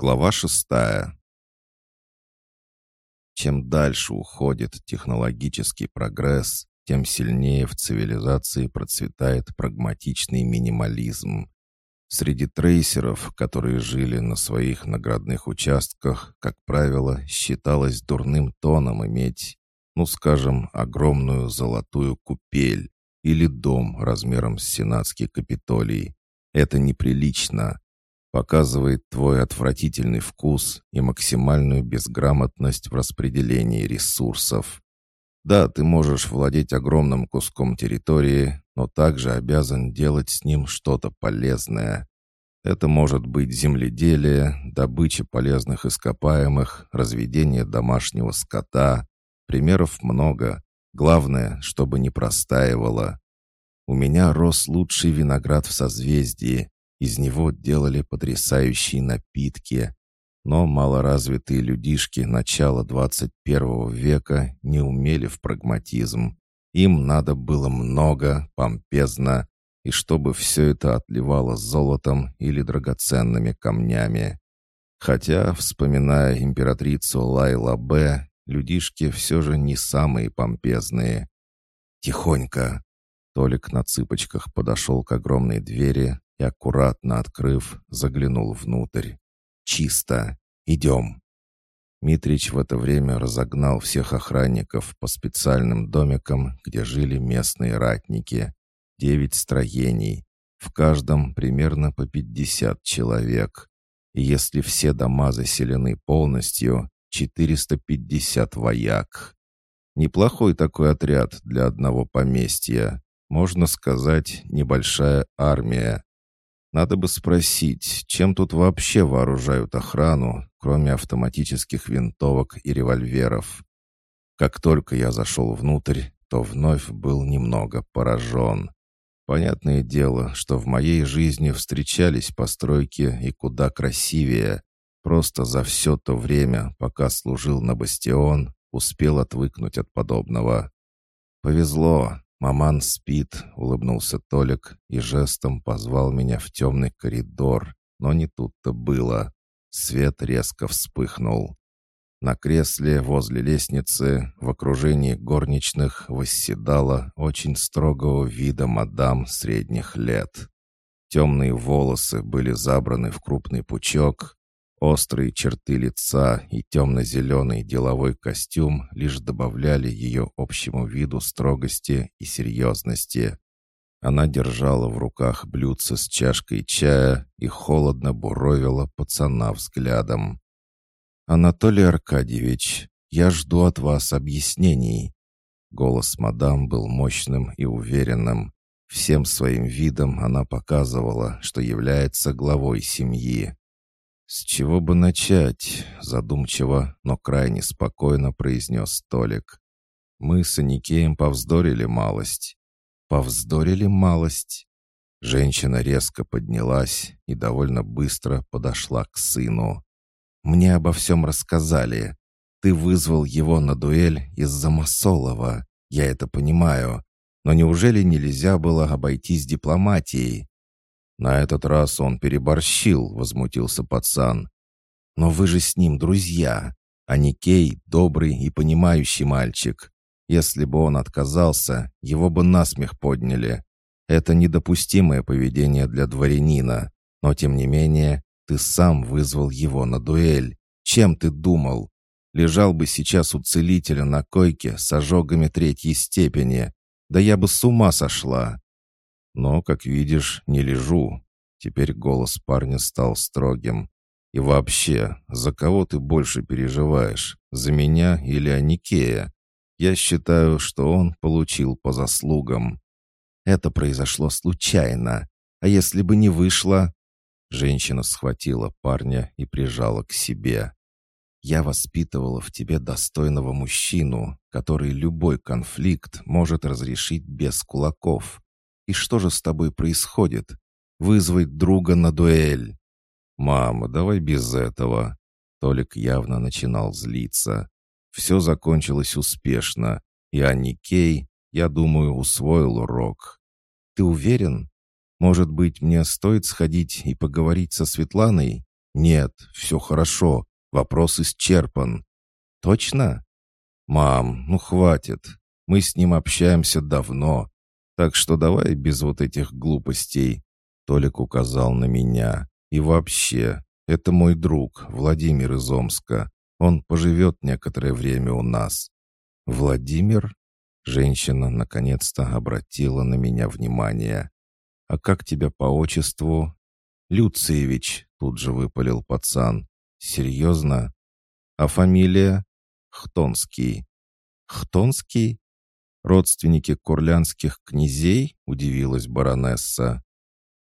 Глава шестая. Чем дальше уходит технологический прогресс, тем сильнее в цивилизации процветает прагматичный минимализм. Среди трейсеров, которые жили на своих наградных участках, как правило, считалось дурным тоном иметь, ну скажем, огромную золотую купель или дом размером с сенатский капитолий. Это неприлично показывает твой отвратительный вкус и максимальную безграмотность в распределении ресурсов. Да, ты можешь владеть огромным куском территории, но также обязан делать с ним что-то полезное. Это может быть земледелие, добыча полезных ископаемых, разведение домашнего скота. Примеров много. Главное, чтобы не простаивало. У меня рос лучший виноград в созвездии, из него делали потрясающие напитки. Но малоразвитые людишки начала 21 века не умели в прагматизм. Им надо было много, помпезно, и чтобы все это отливало золотом или драгоценными камнями. Хотя, вспоминая императрицу Лайла Б., людишки все же не самые помпезные. «Тихонько!» Толик на цыпочках подошел к огромной двери, и, аккуратно открыв, заглянул внутрь. «Чисто! Идем!» Митрич в это время разогнал всех охранников по специальным домикам, где жили местные ратники. Девять строений. В каждом примерно по пятьдесят человек. И если все дома заселены полностью, 450 вояк. Неплохой такой отряд для одного поместья. Можно сказать, небольшая армия. Надо бы спросить, чем тут вообще вооружают охрану, кроме автоматических винтовок и револьверов. Как только я зашел внутрь, то вновь был немного поражен. Понятное дело, что в моей жизни встречались постройки и куда красивее. Просто за все то время, пока служил на бастион, успел отвыкнуть от подобного. Повезло, «Маман спит», — улыбнулся Толик и жестом позвал меня в темный коридор, но не тут-то было. Свет резко вспыхнул. На кресле возле лестницы в окружении горничных восседала очень строгого вида мадам средних лет. Темные волосы были забраны в крупный пучок, Острые черты лица и темно-зеленый деловой костюм лишь добавляли ее общему виду строгости и серьезности. Она держала в руках блюдце с чашкой чая и холодно буровила пацана взглядом. «Анатолий Аркадьевич, я жду от вас объяснений». Голос мадам был мощным и уверенным. Всем своим видом она показывала, что является главой семьи. «С чего бы начать?» — задумчиво, но крайне спокойно произнес Толик. «Мы с Аникеем повздорили малость». «Повздорили малость?» Женщина резко поднялась и довольно быстро подошла к сыну. «Мне обо всем рассказали. Ты вызвал его на дуэль из-за Масолова. Я это понимаю. Но неужели нельзя было обойтись дипломатией? «На этот раз он переборщил», — возмутился пацан. «Но вы же с ним друзья, а Никей — добрый и понимающий мальчик. Если бы он отказался, его бы насмех подняли. Это недопустимое поведение для дворянина, но тем не менее ты сам вызвал его на дуэль. Чем ты думал? Лежал бы сейчас у целителя на койке с ожогами третьей степени. Да я бы с ума сошла. Но, как видишь, не лежу. Теперь голос парня стал строгим. И вообще, за кого ты больше переживаешь? За меня или Аникея? Я считаю, что он получил по заслугам. Это произошло случайно. А если бы не вышло? Женщина схватила парня и прижала к себе. Я воспитывала в тебе достойного мужчину, который любой конфликт может разрешить без кулаков. И что же с тобой происходит? Вызвать друга на дуэль. Мама, давай без этого. Толик явно начинал злиться. Все закончилось успешно, и Анни Кей, я думаю, усвоил урок. Ты уверен? Может быть, мне стоит сходить и поговорить со Светланой? «Нет, все хорошо. Вопрос исчерпан». «Точно?» «Мам, ну хватит. Мы с ним общаемся давно. Так что давай без вот этих глупостей». Толик указал на меня. «И вообще, это мой друг, Владимир из Омска. Он поживет некоторое время у нас». «Владимир?» Женщина наконец-то обратила на меня внимание. «А как тебя по отчеству?» «Люциевич», — тут же выпалил пацан. «Серьезно? А фамилия?» «Хтонский». «Хтонский? Родственники курлянских князей?» — удивилась баронесса.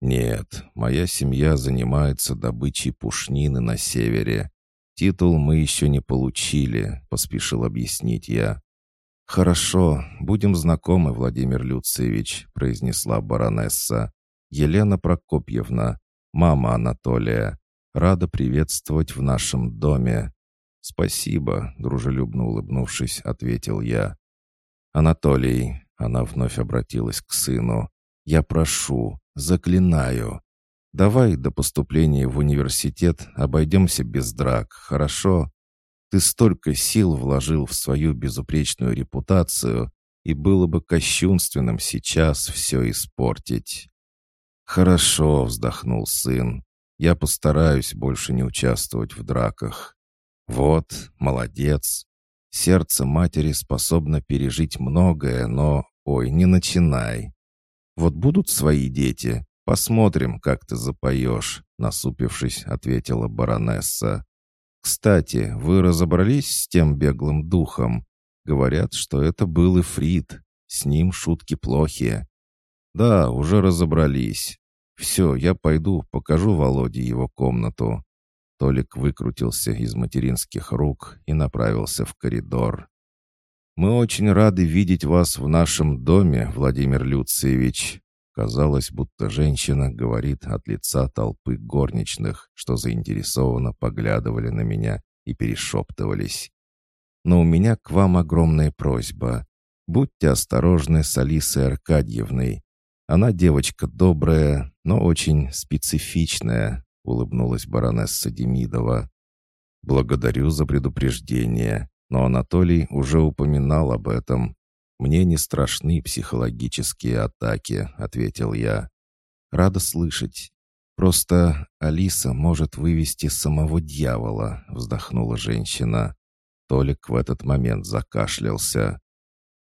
«Нет, моя семья занимается добычей пушнины на севере. Титул мы еще не получили», — поспешил объяснить я. «Хорошо, будем знакомы, Владимир Люциевич», — произнесла баронесса. «Елена Прокопьевна, мама Анатолия, рада приветствовать в нашем доме». «Спасибо», — дружелюбно улыбнувшись, ответил я. «Анатолий», — она вновь обратилась к сыну, — «я прошу, заклинаю, давай до поступления в университет обойдемся без драк, хорошо? Ты столько сил вложил в свою безупречную репутацию, и было бы кощунственным сейчас все испортить». «Хорошо», — вздохнул сын. «Я постараюсь больше не участвовать в драках». «Вот, молодец. Сердце матери способно пережить многое, но... Ой, не начинай. Вот будут свои дети, посмотрим, как ты запоешь», — насупившись, ответила баронесса. «Кстати, вы разобрались с тем беглым духом? Говорят, что это был Ифрит. С ним шутки плохие». «Да, уже разобрались. Все, я пойду, покажу Володе его комнату». Толик выкрутился из материнских рук и направился в коридор. «Мы очень рады видеть вас в нашем доме, Владимир Люциевич. Казалось, будто женщина говорит от лица толпы горничных, что заинтересованно поглядывали на меня и перешептывались. «Но у меня к вам огромная просьба. Будьте осторожны с Алисой Аркадьевной. Она девочка добрая, но очень специфичная», — улыбнулась баронесса Демидова. «Благодарю за предупреждение, но Анатолий уже упоминал об этом. «Мне не страшны психологические атаки», — ответил я. «Рада слышать. Просто Алиса может вывести самого дьявола», — вздохнула женщина. Толик в этот момент закашлялся.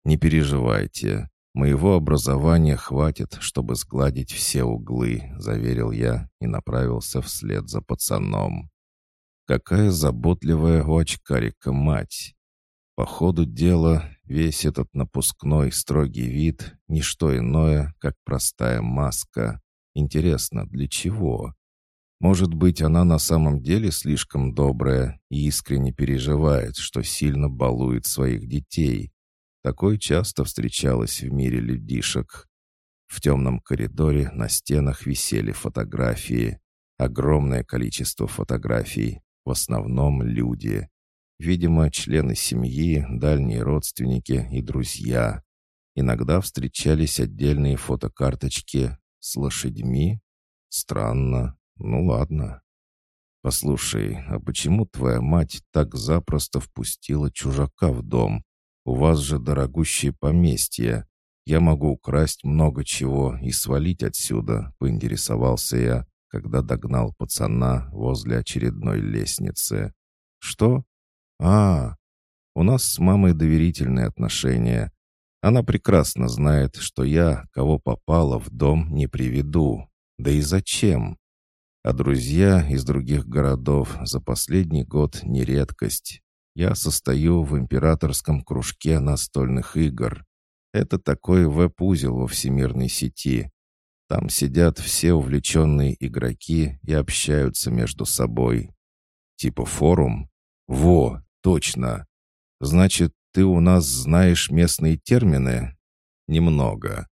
«Не переживайте. Моего образования хватит, чтобы сгладить все углы», — заверил я и направился вслед за пацаном. «Какая заботливая у очкарика мать! По ходу дела весь этот напускной строгий вид — ничто иное, как простая маска. Интересно, для чего? Может быть, она на самом деле слишком добрая и искренне переживает, что сильно балует своих детей. Такое часто встречалось в мире людишек. В темном коридоре на стенах висели фотографии. Огромное количество фотографий, в основном люди. Видимо, члены семьи, дальние родственники и друзья. Иногда встречались отдельные фотокарточки с лошадьми. Странно. Ну ладно. «Послушай, а почему твоя мать так запросто впустила чужака в дом? У вас же дорогущее поместье. Я могу украсть много чего и свалить отсюда», — поинтересовался я, когда догнал пацана возле очередной лестницы. «Что? «А, у нас с мамой доверительные отношения. Она прекрасно знает, что я, кого попало, в дом не приведу. Да и зачем? А друзья из других городов за последний год не редкость. Я состою в императорском кружке настольных игр. Это такой веб-узел во всемирной сети. Там сидят все увлеченные игроки и общаются между собой. Типа форум? Во, «Точно. Значит, ты у нас знаешь местные термины?» «Немного.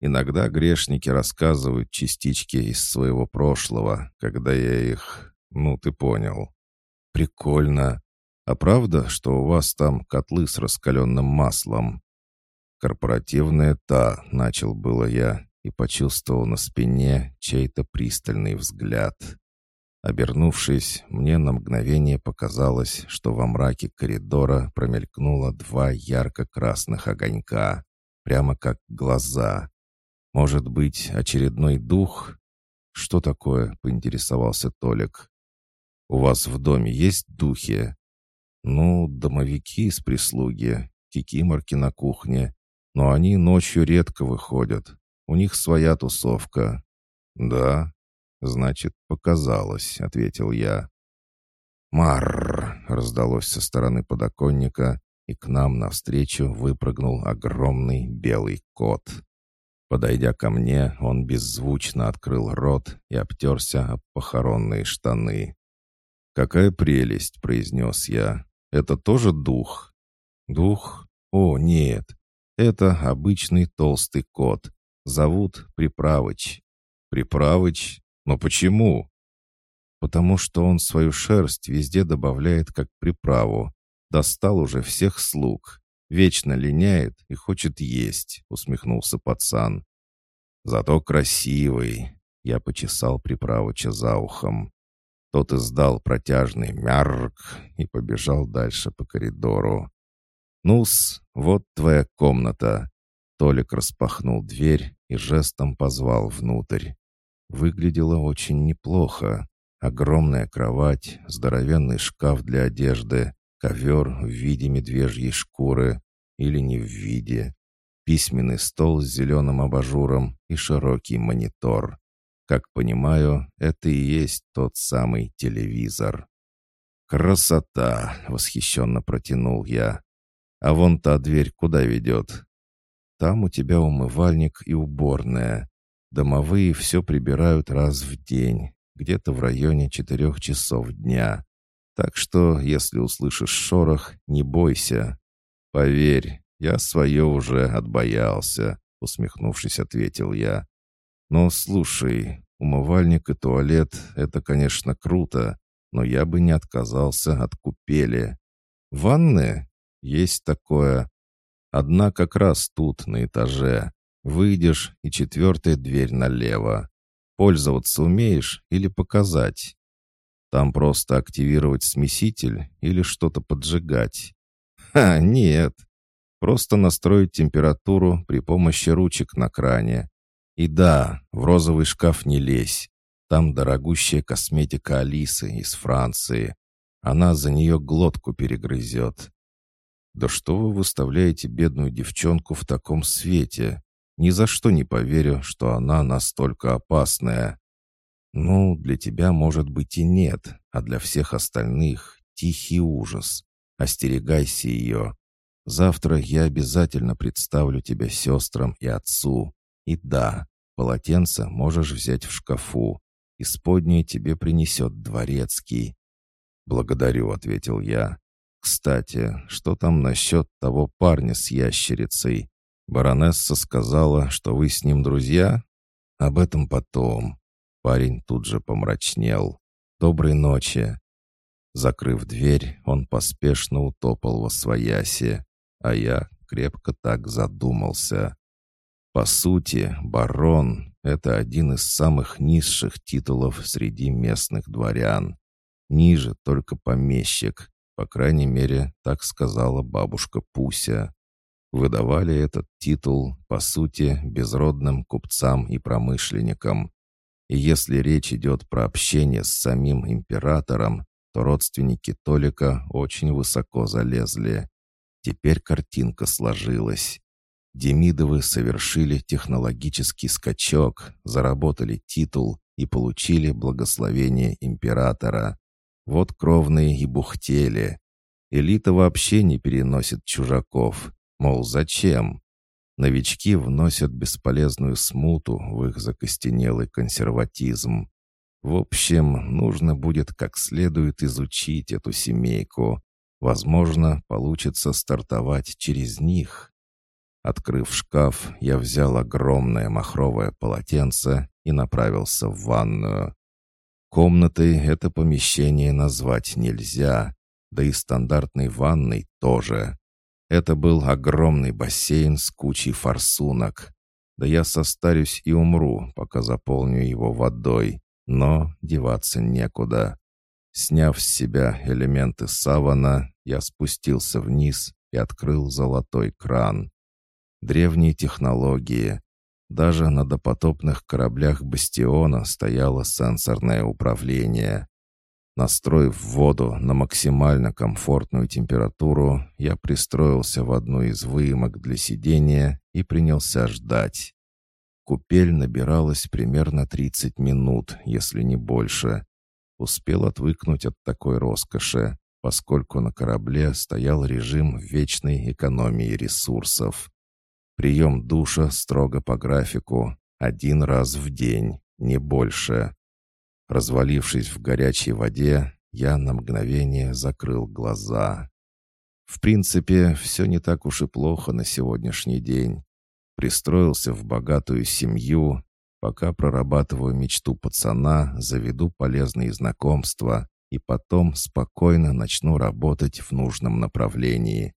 Иногда грешники рассказывают частички из своего прошлого, когда я их... Ну, ты понял. Прикольно. А правда, что у вас там котлы с раскаленным маслом?» «Корпоративная та», — начал было я и почувствовал на спине чей-то пристальный взгляд. Обернувшись, мне на мгновение показалось, что во мраке коридора промелькнуло два ярко-красных огонька, прямо как глаза. Может быть, очередной дух? Что такое? — поинтересовался Толик. «У вас в доме есть духи?» «Ну, домовики из прислуги, кикиморки на кухне. Но они ночью редко выходят. У них своя тусовка». «Да?» «Значит, показалось», — ответил я. «Марр!» — раздалось со стороны подоконника, и к нам навстречу выпрыгнул огромный белый кот. Подойдя ко мне, он беззвучно открыл рот и обтерся об похоронные штаны. «Какая прелесть!» — произнес я. «Это тоже дух?» «Дух? О, нет. Это обычный толстый кот. Зовут Приправыч». «Приправыч? Но почему?» «Потому что он свою шерсть везде добавляет как приправу. Достал уже всех слуг. Вечно линяет и хочет есть», — усмехнулся пацан. «Зато красивый», — я почесал Приправыча за ухом. Тот издал протяжный мярк и побежал дальше по коридору. «Ну-с, вот твоя комната». Толик распахнул дверь и жестом позвал внутрь. Выглядело очень неплохо. Огромная кровать, здоровенный шкаф для одежды, ковер в виде медвежьей шкуры или не в виде, письменный стол с зеленым абажуром и широкий монитор. Как понимаю, это и есть тот самый телевизор. «Красота!» — восхищенно протянул я. «А вон та дверь куда ведет?» «Там у тебя умывальник и уборная. Домовые все прибирают раз в день, где-то в районе четырех часов дня. Так что, если услышишь шорох, не бойся. Поверь, я свое уже отбоялся», — усмехнувшись, ответил я. «Но слушай, умывальник и туалет — это, конечно, круто, но я бы не отказался от купели. Ванны? Есть такое. Одна как раз тут, на этаже. Выйдешь, и четвертая дверь налево. Пользоваться умеешь или показать? Там просто активировать смеситель или что-то поджигать? Ха, нет. Просто настроить температуру при помощи ручек на кране. И да, в розовый шкаф не лезь. Там дорогущая косметика Алисы из Франции. Она за нее глотку перегрызет. Да что вы выставляете бедную девчонку в таком свете? Ни за что не поверю, что она настолько опасная. Ну, для тебя, может быть, и нет, а для всех остальных — тихий ужас. Остерегайся ее. Завтра я обязательно представлю тебя сестрам и отцу. И да, Полотенце можешь взять в шкафу. Исподнее тебе принесет дворецкий». «Благодарю», — ответил я. «Кстати, что там насчет того парня с ящерицей? Баронесса сказала, что вы с ним друзья? Об этом потом». Парень тут же помрачнел. «Доброй ночи». Закрыв дверь, он поспешно утопал во свояси, а я крепко так задумался. По сути, барон — это один из самых низших титулов среди местных дворян. Ниже только помещик, по крайней мере, так сказала бабушка Пуся. Выдавали этот титул, по сути, безродным купцам и промышленникам. И если речь идет про общение с самим императором, то родственники Толика очень высоко залезли. Теперь картинка сложилась. Демидовы совершили технологический скачок, заработали титул и получили благословение императора. Вот кровные и бухтели. Элита вообще не переносит чужаков. Мол, зачем? Новички вносят бесполезную смуту в их закостенелый консерватизм. В общем, нужно будет как следует изучить эту семейку. Возможно, получится стартовать через них. Открыв шкаф, я взял огромное махровое полотенце и направился в ванную. Комнатой это помещение назвать нельзя, да и стандартной ванной тоже. Это был огромный бассейн с кучей форсунок. Да я состарюсь и умру, пока заполню его водой. Но деваться некуда. Сняв с себя элементы савана, я спустился вниз и открыл золотой кран. Древние технологии. Даже на допотопных кораблях «Бастиона» стояло сенсорное управление. Настроив воду на максимально комфортную температуру, я пристроился в одну из выемок для сидения и принялся ждать. Купель набиралась примерно 30 минут, если не больше. Успел отвыкнуть от такой роскоши, поскольку на корабле стоял режим вечной экономии ресурсов. Прием душа строго по графику, один раз в день, не больше. Развалившись в горячей воде, я на мгновение закрыл глаза. В принципе, все не так уж и плохо на сегодняшний день. Пристроился в богатую семью, пока прорабатываю мечту пацана, заведу полезные знакомства и потом спокойно начну работать в нужном направлении.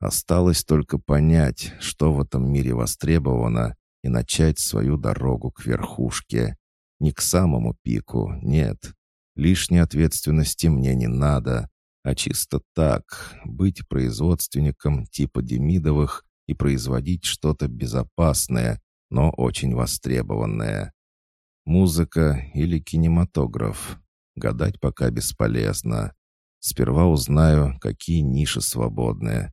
Осталось только понять, что в этом мире востребовано, и начать свою дорогу к верхушке. Не к самому пику, нет. Лишней ответственности мне не надо, а чисто так, быть производственником типа Демидовых и производить что-то безопасное, но очень востребованное. Музыка или кинематограф. Гадать пока бесполезно. Сперва узнаю, какие ниши свободны.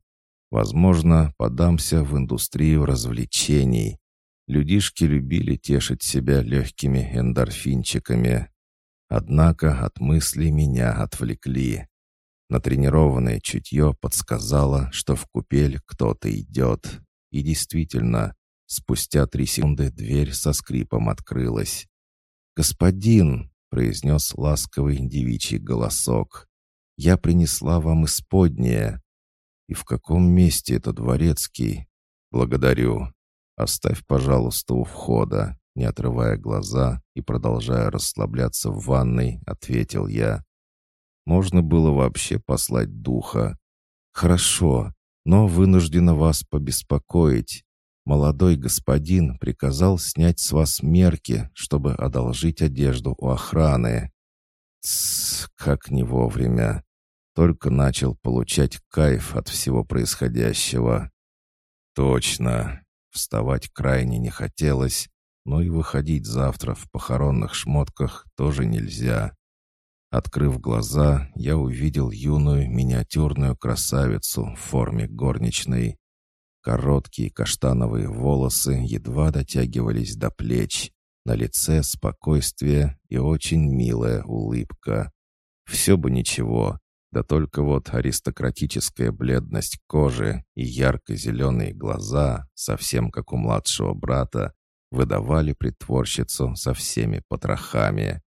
Возможно, подамся в индустрию развлечений. Людишки любили тешить себя легкими эндорфинчиками. Однако от мыслей меня отвлекли. Натренированное чутье подсказало, что в купель кто-то идет. И действительно, спустя три секунды дверь со скрипом открылась. «Господин!» — произнес ласковый девичий голосок. «Я принесла вам исподнее». «И в каком месте это дворецкий?» «Благодарю. «Оставь, пожалуйста, у входа», не отрывая глаза и продолжая расслабляться в ванной, ответил я. Можно было вообще послать духа. «Хорошо, но вынуждена вас побеспокоить. Молодой господин приказал снять с вас мерки, чтобы одолжить одежду у охраны». Тссс, как не вовремя. Только начал получать кайф от всего происходящего. «Точно. Вставать крайне не хотелось, но и выходить завтра в похоронных шмотках тоже нельзя. Открыв глаза, я увидел юную миниатюрную красавицу в форме горничной. Короткие каштановые волосы едва дотягивались до плеч. На лице спокойствие и очень милая улыбка. Все бы ничего, да только вот аристократическая бледность кожи и ярко-зеленые глаза, совсем как у младшего брата, выдавали притворщицу со всеми потрохами.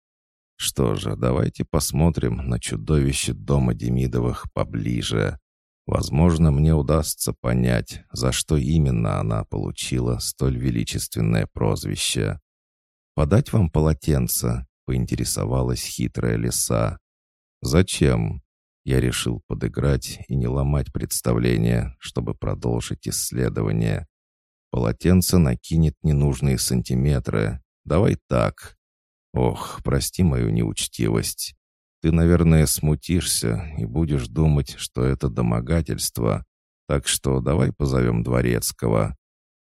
Что же, давайте посмотрим на чудовище дома Демидовых поближе. Возможно, мне удастся понять, за что именно она получила столь величественное прозвище. «Подать вам полотенце?» — поинтересовалась хитрая лиса. «Зачем?» Я решил подыграть и не ломать представление, чтобы продолжить исследование. Полотенце накинет ненужные сантиметры. Давай так. Ох, прости мою неучтивость. Ты, наверное, смутишься и будешь думать, что это домогательство. Так что давай позовем Дворецкого.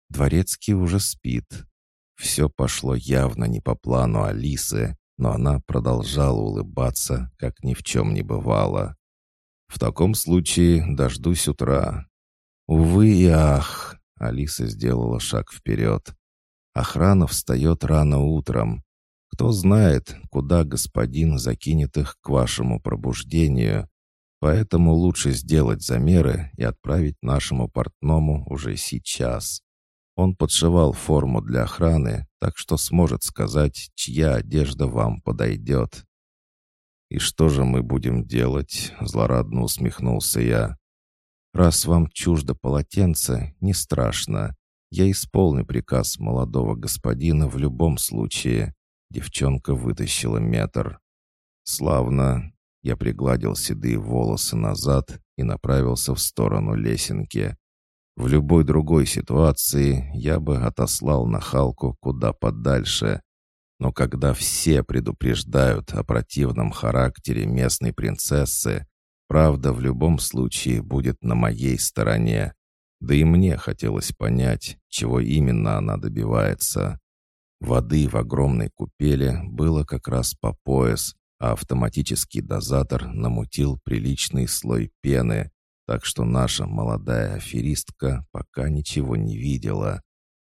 Дворецкий уже спит. Все пошло явно не по плану Алисы, но она продолжала улыбаться, как ни в чем не бывало. В таком случае дождусь утра. Увы и ах, Алиса сделала шаг вперед. Охрана встает рано утром. Кто знает, куда господин закинет их к вашему пробуждению. Поэтому лучше сделать замеры и отправить нашему портному уже сейчас. Он подшивал форму для охраны, так что сможет сказать, чья одежда вам подойдет. «И что же мы будем делать?» — злорадно усмехнулся я. «Раз вам чуждо полотенце, не страшно. Я исполню приказ молодого господина в любом случае». Девчонка вытащила метр. «Славно!» Я пригладил седые волосы назад и направился в сторону лесенки. В любой другой ситуации я бы отослал нахалку куда подальше. Но когда все предупреждают о противном характере местной принцессы, правда в любом случае будет на моей стороне. Да и мне хотелось понять, чего именно она добивается. Воды в огромной купели было как раз по пояс, а автоматический дозатор намутил приличный слой пены, так что наша молодая аферистка пока ничего не видела.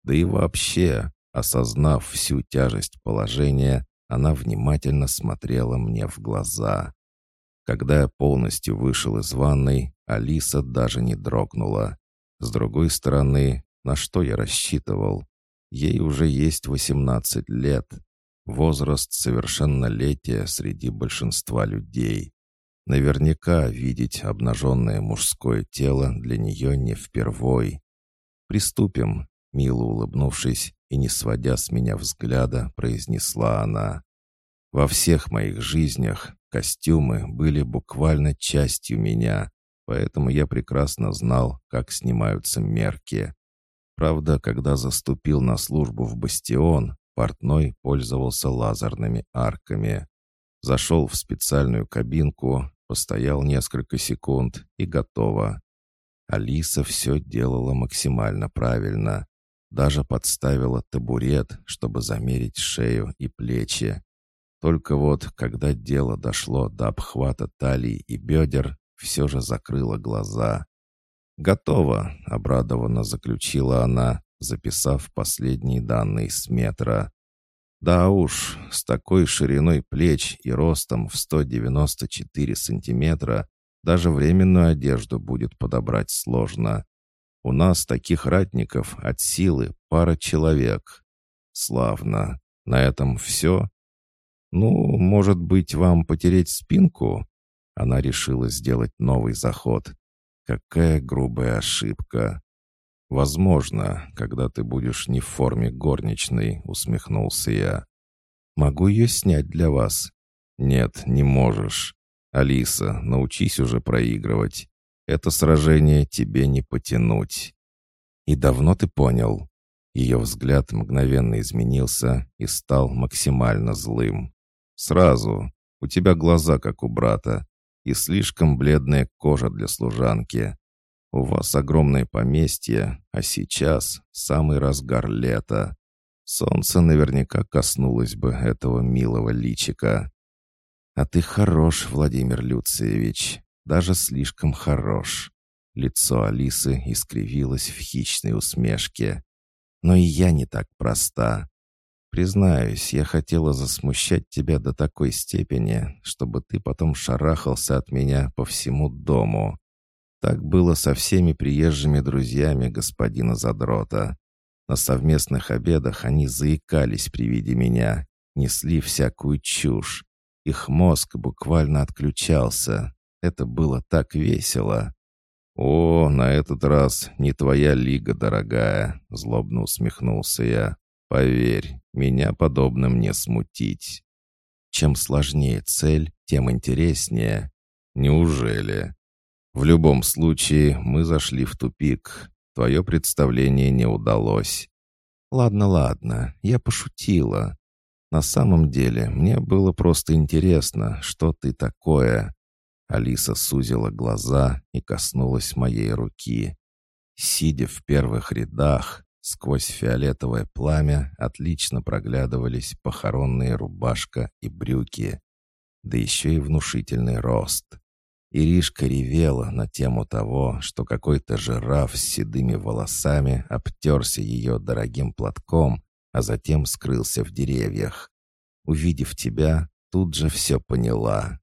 Да и вообще, осознав всю тяжесть положения, она внимательно смотрела мне в глаза. Когда я полностью вышел из ванной, Алиса даже не дрогнула. С другой стороны, на что я рассчитывал? Ей уже есть 18 лет. Возраст совершеннолетия среди большинства людей. Наверняка видеть обнаженное мужское тело для нее не впервой. «Приступим», — мило улыбнувшись и не сводя с меня взгляда, произнесла она. «Во всех моих жизнях костюмы были буквально частью меня, поэтому я прекрасно знал, как снимаются мерки. Правда, когда заступил на службу в бастион, портной пользовался лазерными арками. Зашел в специальную кабинку, постоял несколько секунд и готово. Алиса все делала максимально правильно. Даже подставила табурет, чтобы замерить шею и плечи. Только вот, когда дело дошло до обхвата талии и бедер, все же закрыла глаза. «Готово», — обрадованно заключила она, записав последние данные с метра. Да уж, с такой шириной плеч и ростом в 194 сантиметра даже временную одежду будет подобрать сложно. У нас таких ратников от силы пара человек. Славно. На этом все? Ну, может быть, вам потереть спинку? Она решила сделать новый заход. Какая грубая ошибка. «Возможно, когда ты будешь не в форме горничной», — усмехнулся я. «Могу ее снять для вас?» «Нет, не можешь. Алиса, научись уже проигрывать. Это сражение тебе не потянуть». «И давно ты понял?» Ее взгляд мгновенно изменился и стал максимально злым. «Сразу. У тебя глаза, как у брата, и слишком бледная кожа для служанки. У вас огромное поместье, а сейчас самый разгар лета. Солнце наверняка коснулось бы этого милого личика. А ты хорош, Владимир Люциевич, даже слишком хорош. Лицо Алисы искривилось в хищной усмешке. Но и я не так проста. Признаюсь, я хотела засмущать тебя до такой степени, чтобы ты потом шарахался от меня по всему дому. Так было со всеми приезжими друзьями господина Задрота. На совместных обедах они заикались при виде меня, несли всякую чушь. Их мозг буквально отключался. Это было так весело. «О, на этот раз не твоя лига, дорогая», — злобно усмехнулся я. «Поверь, меня подобным не смутить». Чем сложнее цель, тем интереснее. Неужели? В любом случае, мы зашли в тупик. Твое представление не удалось. Ладно, ладно, я пошутила. На самом деле, мне было просто интересно, что ты такое. Алиса сузила глаза и коснулась моей руки. Сидя в первых рядах, сквозь фиолетовое пламя отлично проглядывались похоронные рубашка и брюки, да еще и внушительный рост. Иришка ревела на тему того, что какой-то жираф с седыми волосами обтерся ее дорогим платком, а затем скрылся в деревьях. Увидев тебя, тут же все поняла.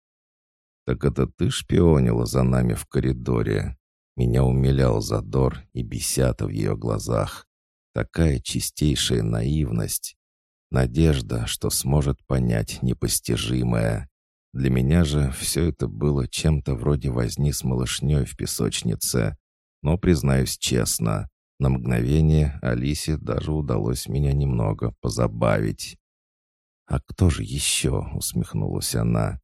«Так это ты шпионила за нами в коридоре?» Меня умилял задор и бесята в ее глазах. Такая чистейшая наивность. Надежда, что сможет понять непостижимое. Для меня же все это было чем-то вроде возни с малышней в песочнице. Но, признаюсь честно, на мгновение Алисе даже удалось меня немного позабавить. «А кто же еще?» — усмехнулась она.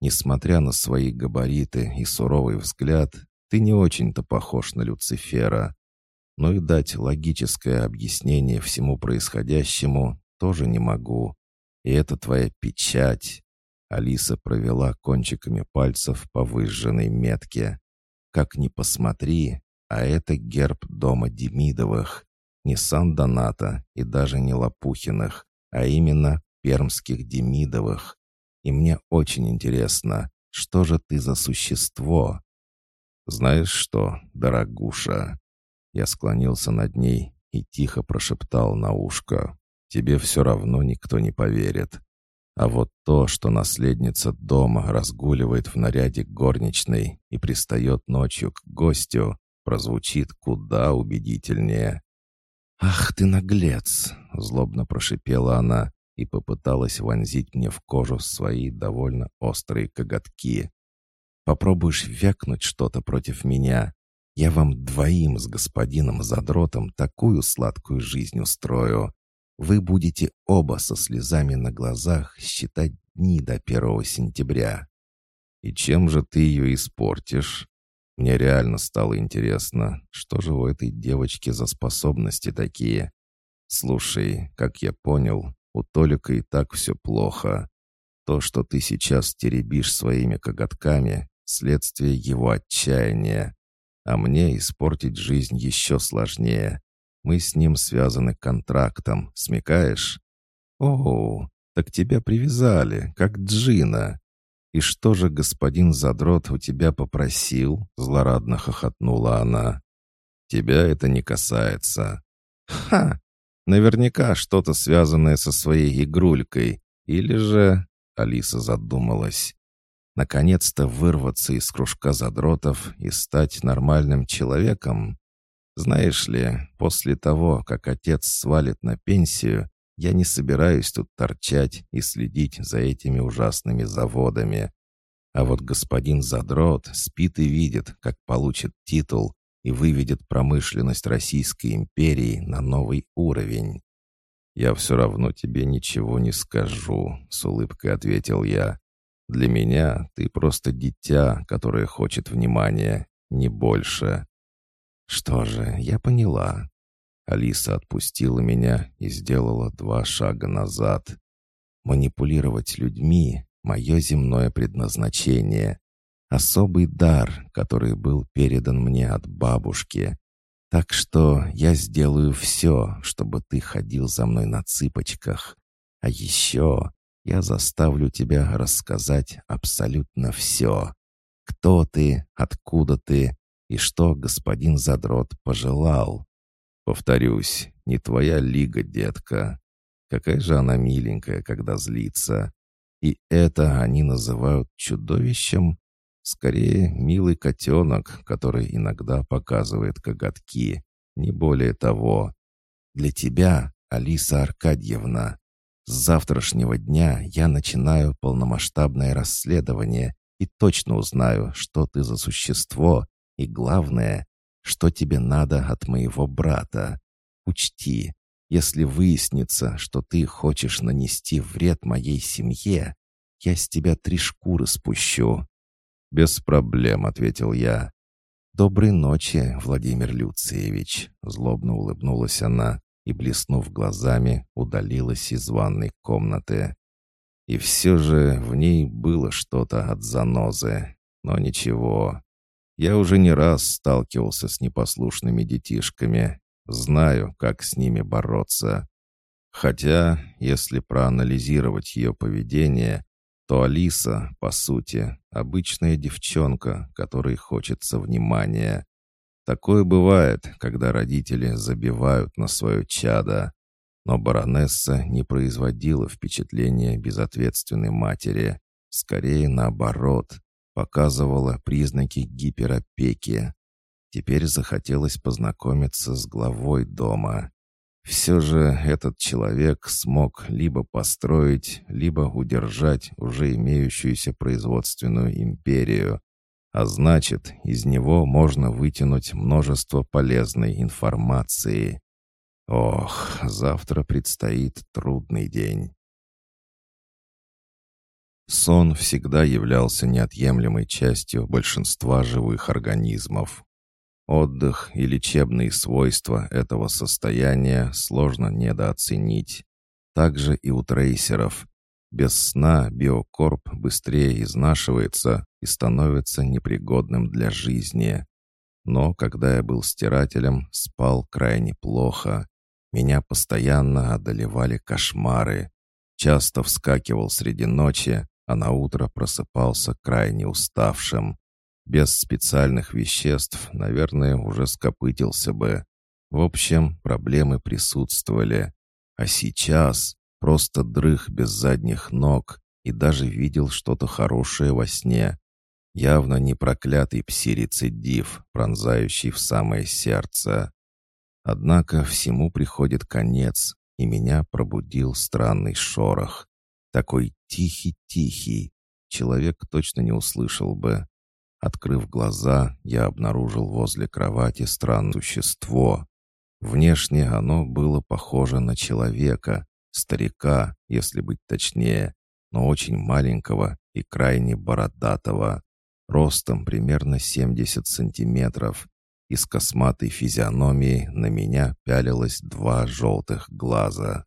«Несмотря на свои габариты и суровый взгляд, ты не очень-то похож на Люцифера. Но и дать логическое объяснение всему происходящему тоже не могу. И это твоя печать. Алиса провела кончиками пальцев по выжженной метке. Как ни посмотри, а это герб дома Демидовых. Не Сан-Доната и даже не Лопухиных, а именно пермских Демидовых. И мне очень интересно, что же ты за существо? Знаешь что, дорогуша? Я склонился над ней и тихо прошептал на ушко. Тебе все равно никто не поверит. А вот то, что наследница дома разгуливает в наряде горничной и пристает ночью к гостю, прозвучит куда убедительнее. «Ах ты наглец!» — злобно прошипела она и попыталась вонзить мне в кожу свои довольно острые коготки. «Попробуешь вякнуть что-то против меня, я вам двоим с господином Задротом такую сладкую жизнь устрою. Вы будете оба со слезами на глазах считать дни до первого сентября. И чем же ты ее испортишь? Мне реально стало интересно, что же у этой девочки за способности такие. Слушай, как я понял, у Толика и так все плохо. То, что ты сейчас теребишь своими коготками, следствие его отчаяния. А мне испортить жизнь еще сложнее. Мы с ним связаны контрактом, смекаешь? О, так тебя привязали, как Джина. И что же господин Задрот у тебя попросил? Злорадно хохотнула она. Тебя это не касается. Ха! Наверняка что-то связанное со своей игрулькой. Или же... Алиса задумалась. Наконец-то вырваться из кружка задротов и стать нормальным человеком? Знаешь ли, после того, как отец свалит на пенсию, я не собираюсь тут торчать и следить за этими ужасными заводами. А вот господин Задрот спит и видит, как получит титул, и выведет промышленность Российской империи на новый уровень. «Я все равно тебе ничего не скажу», — с улыбкой ответил я. «Для меня ты просто дитя, которое хочет внимания, не больше». «Что же, я поняла». Алиса отпустила меня и сделала два шага назад. «Манипулировать людьми — мое земное предназначение. Особый дар, который был передан мне от бабушки. Так что я сделаю все, чтобы ты ходил за мной на цыпочках. А еще я заставлю тебя рассказать абсолютно все. Кто ты, откуда ты и что господин Задрот пожелал. Повторюсь, не твоя лига, детка. Какая же она миленькая, когда злится. И это они называют чудовищем? Скорее, милый котенок, который иногда показывает коготки. Не более того. Для тебя, Алиса Аркадьевна, с завтрашнего дня я начинаю полномасштабное расследование и точно узнаю, что ты за существо, и главное, что тебе надо от моего брата. Учти, если выяснится, что ты хочешь нанести вред моей семье, я с тебя три шкуры спущу. «Без проблем», — ответил я. «Доброй ночи, Владимир Люциевич», — злобно улыбнулась она и, блеснув глазами, удалилась из ванной комнаты. И все же в ней было что-то от занозы. Но ничего. Я уже не раз сталкивался с непослушными детишками. Знаю, как с ними бороться. Хотя, если проанализировать ее поведение, то Алиса, по сути, обычная девчонка, которой хочется внимания. Такое бывает, когда родители забивают на свое чадо. Но баронесса не производила впечатления безответственной матери. Скорее наоборот, показывала признаки гиперопеки. Теперь захотелось познакомиться с главой дома. Все же этот человек смог либо построить, либо удержать уже имеющуюся производственную империю, а значит, из него можно вытянуть множество полезной информации. Ох, завтра предстоит трудный день. Сон всегда являлся неотъемлемой частью большинства живых организмов. Отдых и лечебные свойства этого состояния сложно недооценить. Также и у трейсеров, Без сна биокорп быстрее изнашивается и становится непригодным для жизни. Но когда я был стирателем, спал крайне плохо. Меня постоянно одолевали кошмары. Часто вскакивал среди ночи, а на утро просыпался крайне уставшим. Без специальных веществ, наверное, уже скопытился бы. В общем, проблемы присутствовали. А сейчас просто дрых без задних ног и даже видел что-то хорошее во сне. Явно не проклятый псирицидив, пронзающий в самое сердце. Однако всему приходит конец, и меня пробудил странный шорох. Такой тихий-тихий. Человек точно не услышал бы. Открыв глаза, я обнаружил возле кровати странное существо. Внешне оно было похоже на человека, старика, если быть точнее, но очень маленького и крайне бородатого, ростом примерно 70 сантиметров. Из косматой физиономии на меня пялилось два желтых глаза.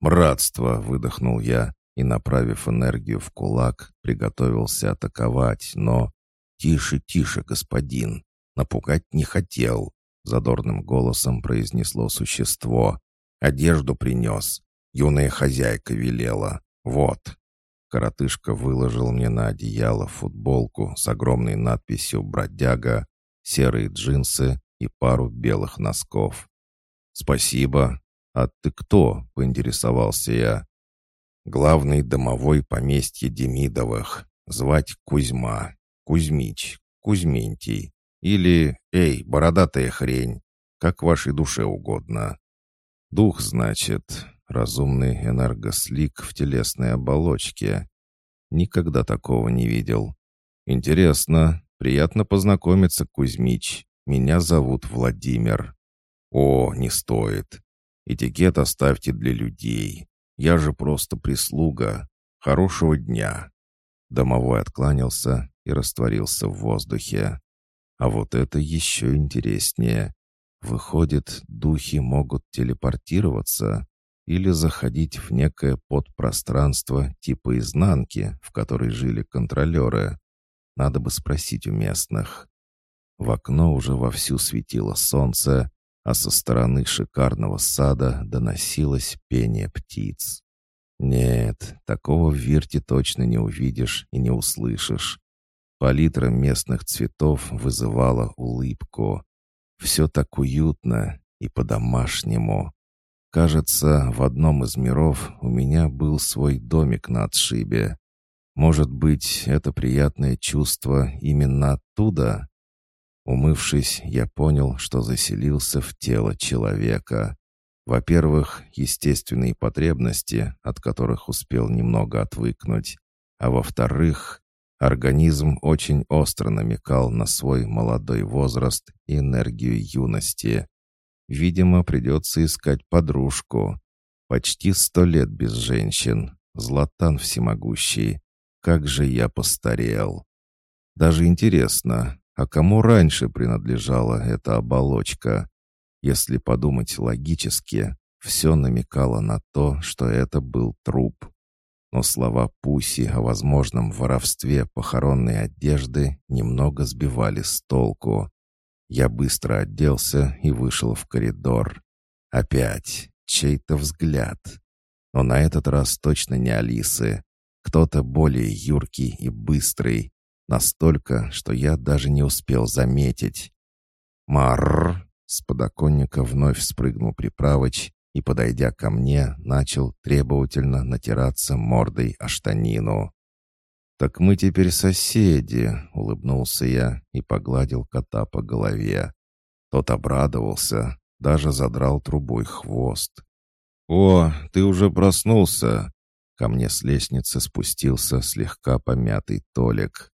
«Братство!» — выдохнул я и, направив энергию в кулак, приготовился атаковать, но... «Тише, тише, господин! Напугать не хотел!» — задорным голосом произнесло существо. «Одежду принес. Юная хозяйка велела. Вот». Коротышка выложил мне на одеяло футболку с огромной надписью «Бродяга», серые джинсы и пару белых носков. «Спасибо. А ты кто?» — поинтересовался я. «Главный домовой поместья Демидовых. Звать Кузьма. Кузьмич, Кузьментий. Или, эй, бородатая хрень, как вашей душе угодно. Дух, значит, разумный энергослик в телесной оболочке. Никогда такого не видел. Интересно, приятно познакомиться, Кузьмич. Меня зовут Владимир. О, не стоит. Этикет оставьте для людей. Я же просто прислуга. Хорошего дня. Домовой откланялся и растворился в воздухе. А вот это еще интереснее. Выходит, духи могут телепортироваться или заходить в некое подпространство типа изнанки, в которой жили контролеры. Надо бы спросить у местных. В окно уже вовсю светило солнце, а со стороны шикарного сада доносилось пение птиц. Нет, такого в Вирте точно не увидишь и не услышишь. Палитра местных цветов вызывала улыбку. Все так уютно и по-домашнему. Кажется, в одном из миров у меня был свой домик на отшибе. Может быть, это приятное чувство именно оттуда? Умывшись, я понял, что заселился в тело человека. Во-первых, естественные потребности, от которых успел немного отвыкнуть. А во-вторых, организм очень остро намекал на свой молодой возраст и энергию юности. Видимо, придется искать подружку. Почти сто лет без женщин. Златан всемогущий. Как же я постарел. Даже интересно, а кому раньше принадлежала эта оболочка? Если подумать логически, все намекало на то, что это был труп. Но слова Пуси о возможном воровстве похоронной одежды немного сбивали с толку. Я быстро оделся и вышел в коридор. Опять чей-то взгляд. Но на этот раз точно не Алисы. Кто-то более юркий и быстрый. Настолько, что я даже не успел заметить. «Марр!» С подоконника вновь спрыгнул приправыч и, подойдя ко мне, начал требовательно натираться мордой о штанину. «Так мы теперь соседи», — улыбнулся я и погладил кота по голове. Тот обрадовался, даже задрал трубой хвост. «О, ты уже проснулся!» Ко мне с лестницы спустился слегка помятый Толик.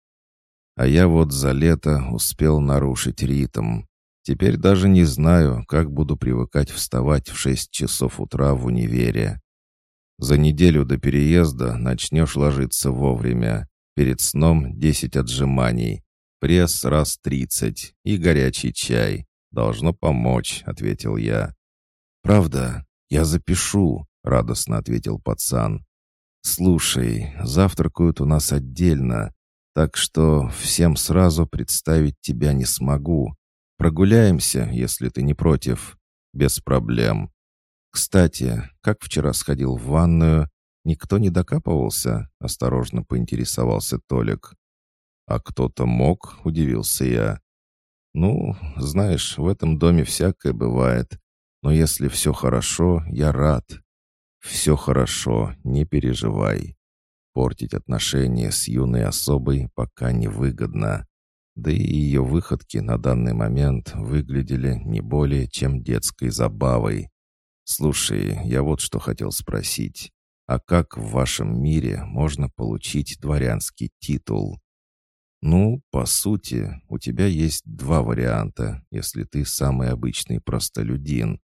А я вот за лето успел нарушить ритм. Теперь даже не знаю, как буду привыкать вставать в шесть часов утра в универе. За неделю до переезда начнешь ложиться вовремя. Перед сном десять отжиманий, пресс раз тридцать и горячий чай. Должно помочь», — ответил я. «Правда, я запишу», — радостно ответил пацан. «Слушай, завтракают у нас отдельно, так что всем сразу представить тебя не смогу. Прогуляемся, если ты не против. Без проблем. Кстати, как вчера сходил в ванную, никто не докапывался?» — осторожно поинтересовался Толик. «А кто-то мог?» — удивился я. «Ну, знаешь, в этом доме всякое бывает. Но если все хорошо, я рад. Все хорошо, не переживай. Портить отношения с юной особой пока невыгодно. Да и ее выходки на данный момент выглядели не более чем детской забавой. «Слушай, я вот что хотел спросить. А как в вашем мире можно получить дворянский титул?» «Ну, по сути, у тебя есть два варианта, если ты самый обычный простолюдин.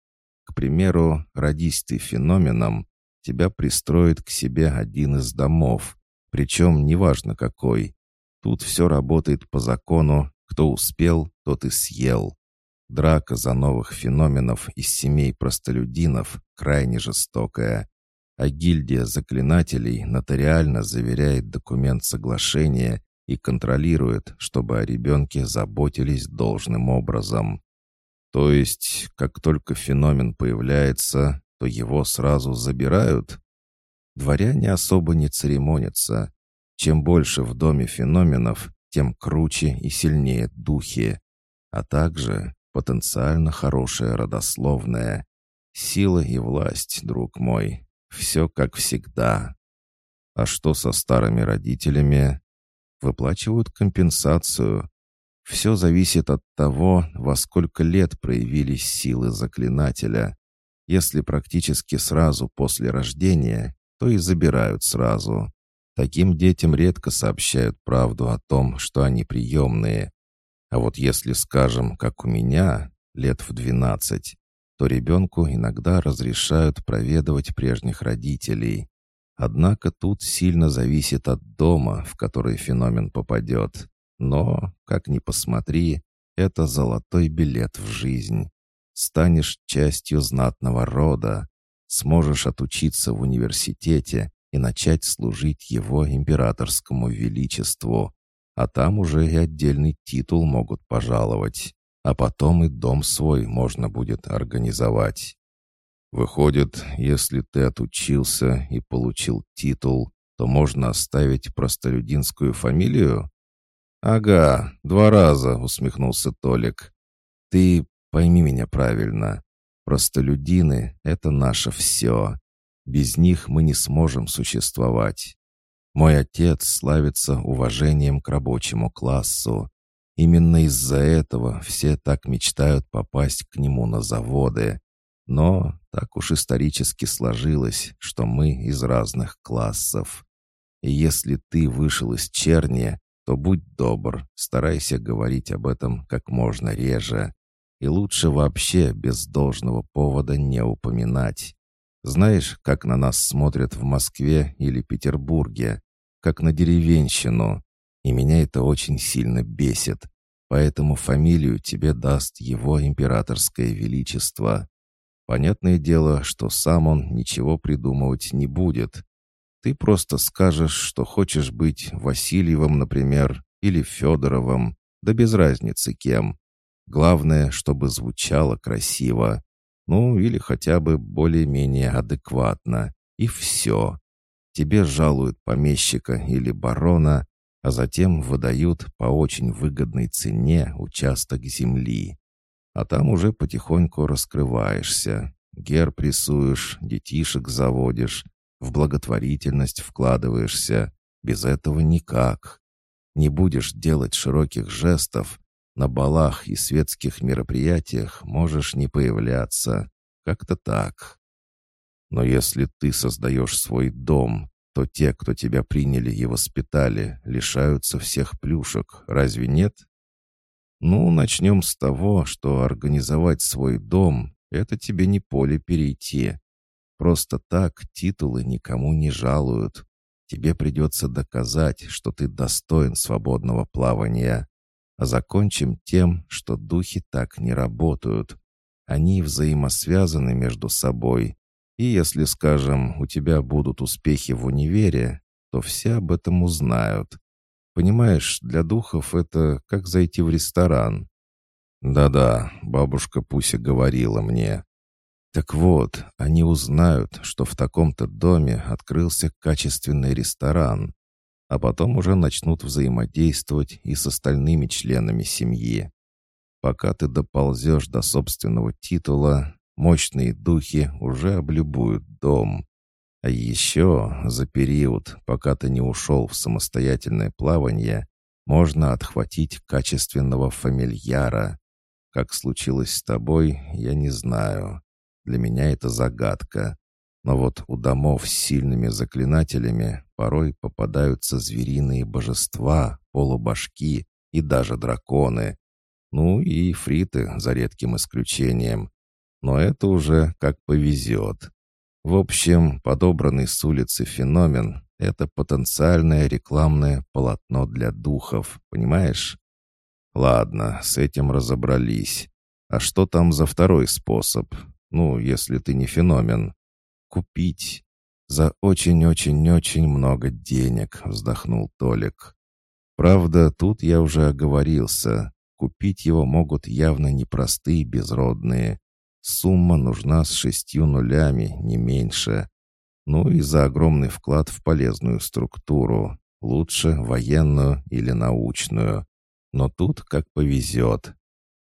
К примеру, родись ты феноменом, тебя пристроит к себе один из домов, причем неважно какой. Тут все работает по закону, кто успел, тот и съел. Драка за новых феноменов из семей простолюдинов крайне жестокая, а гильдия заклинателей нотариально заверяет документ соглашения и контролирует, чтобы о ребенке заботились должным образом. То есть, как только феномен появляется, то его сразу забирают? Дворяне особо не церемонятся. Чем больше в доме феноменов, тем круче и сильнее духи, а также потенциально хорошая родословная. Сила и власть, друг мой, все как всегда. А что со старыми родителями? Выплачивают компенсацию, все зависит от того, во сколько лет проявились силы заклинателя. Если практически сразу после рождения, то и забирают сразу. Таким детям редко сообщают правду о том, что они приемные. А вот если, скажем, как у меня, лет в 12, то ребенку иногда разрешают проведывать прежних родителей. Однако тут сильно зависит от дома, в который феномен попадет. Но, как ни посмотри, это золотой билет в жизнь. Станешь частью знатного рода, сможешь отучиться в университете и начать служить его императорскому величеству. А там уже и отдельный титул могут пожаловать. А потом и дом свой можно будет организовать. Выходит, если ты отучился и получил титул, то можно оставить простолюдинскую фамилию? «Ага, два раза», — усмехнулся Толик. «Ты пойми меня правильно. Простолюдины — это наше все. Без них мы не сможем существовать. Мой отец славится уважением к рабочему классу. Именно из-за этого все так мечтают попасть к нему на заводы. Но так уж исторически сложилось, что мы из разных классов. И если ты вышел из черни, то будь добр, старайся говорить об этом как можно реже. И лучше вообще без должного повода не упоминать. Знаешь, как на нас смотрят в Москве или Петербурге? Как на деревенщину. И меня это очень сильно бесит. Поэтому фамилию тебе даст его императорское величество. Понятное дело, что сам он ничего придумывать не будет. Ты просто скажешь, что хочешь быть Васильевым, например, или Федоровым, да без разницы кем. Главное, чтобы звучало красиво. Ну, или хотя бы более-менее адекватно. И все. Тебе жалуют помещика или барона, а затем выдают по очень выгодной цене участок земли. А там уже потихоньку раскрываешься. Герб рисуешь, детишек заводишь, в благотворительность вкладываешься. Без этого никак. Не будешь делать широких жестов. На балах и светских мероприятиях можешь не появляться. Как-то так. Но если ты создаешь свой дом, то те, кто тебя приняли и воспитали, лишаются всех плюшек. Разве нет? Ну, начнем с того, что организовать свой дом — это тебе не поле перейти. Просто так титулы никому не жалуют. Тебе придется доказать, что ты достоин свободного плавания. А закончим тем, что духи так не работают. Они взаимосвязаны между собой. И если, скажем, у тебя будут успехи в универе, то все об этом узнают. Понимаешь, для духов это как зайти в ресторан. Да-да, бабушка Пуся говорила мне. Так вот, они узнают, что в таком-то доме открылся качественный ресторан, а потом уже начнут взаимодействовать и с остальными членами семьи. Пока ты доползешь до собственного титула, мощные духи уже облюбуют дом. А еще за период, пока ты не ушел в самостоятельное плавание, можно отхватить качественного фамильяра. Как случилось с тобой, я не знаю. Для меня это загадка. Но вот у домов с сильными заклинателями порой попадаются звериные божества, полубашки и даже драконы. Ну и фриты за редким исключением. Но это уже как повезет. В общем, подобранный с улицы феномен — это потенциальное рекламное полотно для духов, понимаешь? Ладно, с этим разобрались. А что там за второй способ? Ну, если ты не феномен. Купить. За очень-очень-очень много денег, вздохнул Толик. Правда, тут я уже оговорился. Купить его могут явно непростые безродные. Сумма нужна с шестью нулями, не меньше. Ну и за огромный вклад в полезную структуру. Лучше военную или научную. Но тут как повезет.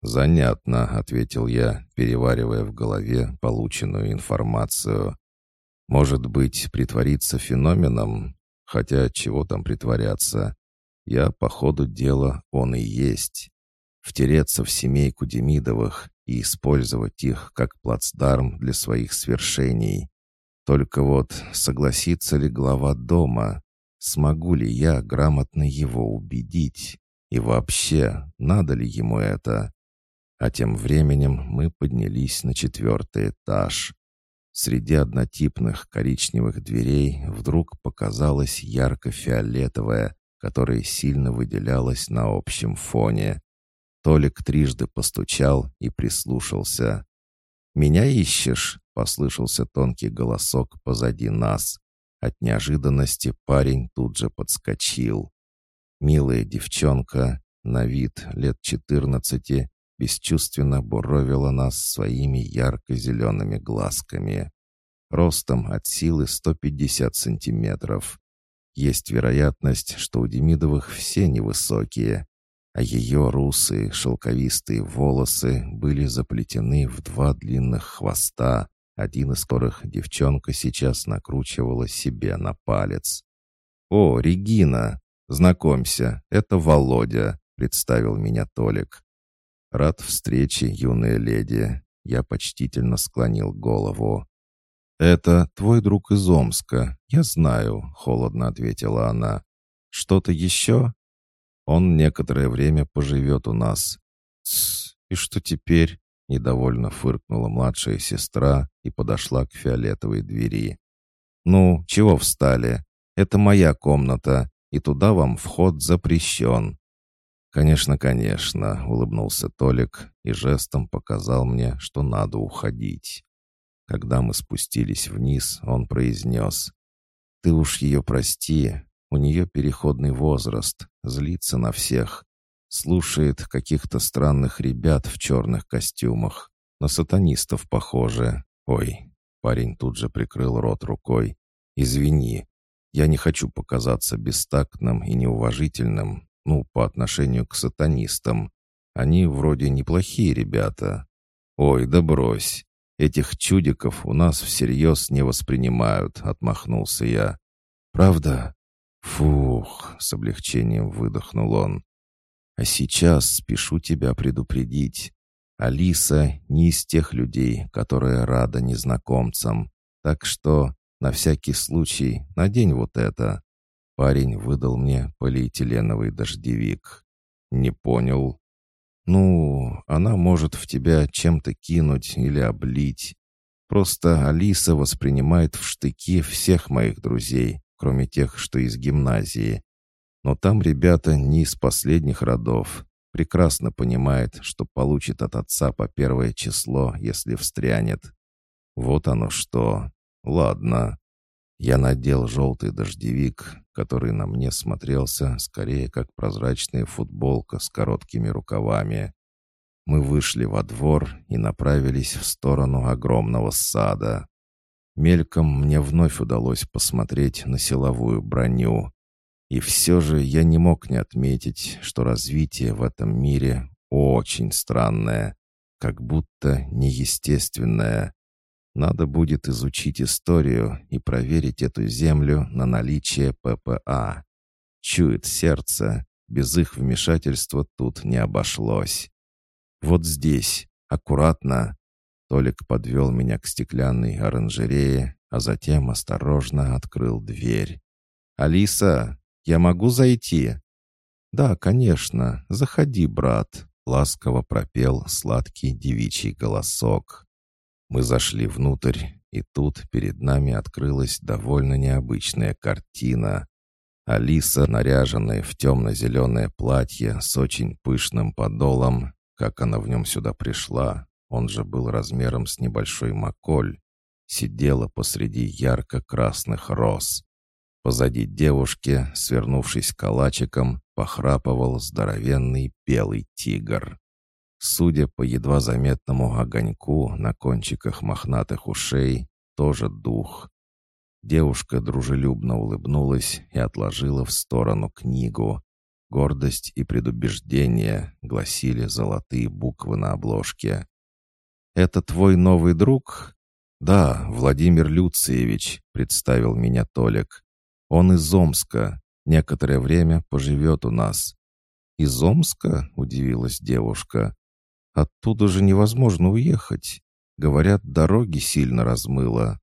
«Занятно», — ответил я, переваривая в голове полученную информацию. «Может быть, притвориться феноменом? Хотя чего там притворяться? Я, по ходу дела, он и есть. Втереться в семейку Демидовых и использовать их как плацдарм для своих свершений. Только вот согласится ли глава дома? Смогу ли я грамотно его убедить? И вообще, надо ли ему это? А тем временем мы поднялись на четвертый этаж. Среди однотипных коричневых дверей вдруг показалась ярко-фиолетовая, которая сильно выделялась на общем фоне. Толик трижды постучал и прислушался. «Меня ищешь?» — послышался тонкий голосок позади нас. От неожиданности парень тут же подскочил. Милая девчонка, на вид лет четырнадцати, бесчувственно буровила нас своими ярко-зелеными глазками. Ростом от силы 150 сантиметров. Есть вероятность, что у Демидовых все невысокие, а ее русые шелковистые волосы были заплетены в два длинных хвоста, один из которых девчонка сейчас накручивала себе на палец. «О, Регина! Знакомься, это Володя», — представил меня Толик. «Рад встрече, юная леди». Я почтительно склонил голову. «Это твой друг из Омска, я знаю», — холодно ответила она. «Что-то еще?» «Он некоторое время поживет у нас». «Тссс, и что теперь?» — недовольно фыркнула младшая сестра и подошла к фиолетовой двери. «Ну, чего встали? Это моя комната, и туда вам вход запрещен. «Конечно, конечно», — улыбнулся Толик и жестом показал мне, что надо уходить. Когда мы спустились вниз, он произнес. «Ты уж ее прости, у нее переходный возраст, злится на всех. Слушает каких-то странных ребят в черных костюмах. На сатанистов похоже. Ой, парень тут же прикрыл рот рукой. Извини, я не хочу показаться бестактным и неуважительным, ну, по отношению к сатанистам. Они вроде неплохие ребята. Ой, да брось. Этих чудиков у нас всерьез не воспринимают, отмахнулся я. Правда? Фух, с облегчением выдохнул он. А сейчас спешу тебя предупредить. Алиса не из тех людей, которые рада незнакомцам. Так что на всякий случай надень вот это. Парень выдал мне полиэтиленовый дождевик. Не понял. Ну, она может в тебя чем-то кинуть или облить. Просто Алиса воспринимает в штыки всех моих друзей, кроме тех, что из гимназии. Но там ребята не из последних родов. Прекрасно понимает, что получит от отца по первое число, если встрянет. Вот оно что. Ладно. Я надел желтый дождевик, который на мне смотрелся скорее как прозрачная футболка с короткими рукавами. Мы вышли во двор и направились в сторону огромного сада. Мельком мне вновь удалось посмотреть на силовую броню. И все же я не мог не отметить, что развитие в этом мире очень странное, как будто неестественное. Надо будет изучить историю и проверить эту землю на наличие ППА. Чует сердце, без их вмешательства тут не обошлось. Вот здесь, аккуратно. Толик подвел меня к стеклянной оранжерее, а затем осторожно открыл дверь. «Алиса, я могу зайти?» «Да, конечно. Заходи, брат», — ласково пропел сладкий девичий голосок. Мы зашли внутрь, и тут перед нами открылась довольно необычная картина. Алиса, наряженная в темно-зеленое платье с очень пышным подолом, как она в нем сюда пришла, он же был размером с небольшой маколь, сидела посреди ярко-красных роз. Позади девушки, свернувшись калачиком, похрапывал здоровенный белый тигр. Судя по едва заметному огоньку на кончиках мохнатых ушей, тоже дух. Девушка дружелюбно улыбнулась и отложила в сторону книгу. «Гордость и предубеждение» гласили золотые буквы на обложке. «Это твой новый друг?» «Да, Владимир Люциевич», — представил меня Толик. «Он из Омска. Некоторое время поживет у нас». «Из Омска?» — удивилась девушка. Оттуда же невозможно уехать. Говорят, дороги сильно размыло.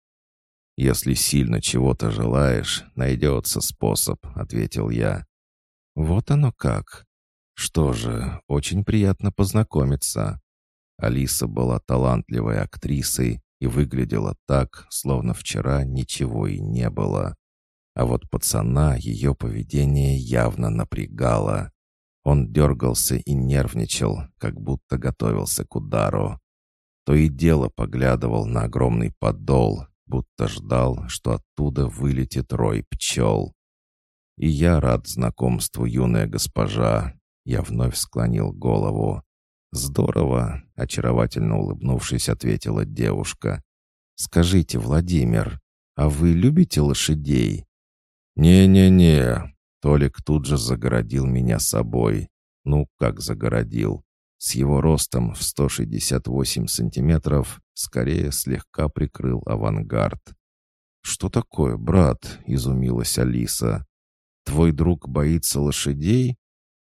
«Если сильно чего-то желаешь, найдется способ», — ответил я. «Вот оно как. Что же, очень приятно познакомиться». Алиса была талантливой актрисой и выглядела так, словно вчера ничего и не было. А вот пацана ее поведение явно напрягало. Он дергался и нервничал, как будто готовился к удару. То и дело поглядывал на огромный подол, будто ждал, что оттуда вылетит рой пчел. «И я рад знакомству, юная госпожа», — я вновь склонил голову. «Здорово», — очаровательно улыбнувшись, ответила девушка. «Скажите, Владимир, а вы любите лошадей?» «Не-не-не», Толик тут же загородил меня собой. Ну, как загородил. С его ростом в 168 сантиметров скорее слегка прикрыл авангард. «Что такое, брат?» — изумилась Алиса. «Твой друг боится лошадей?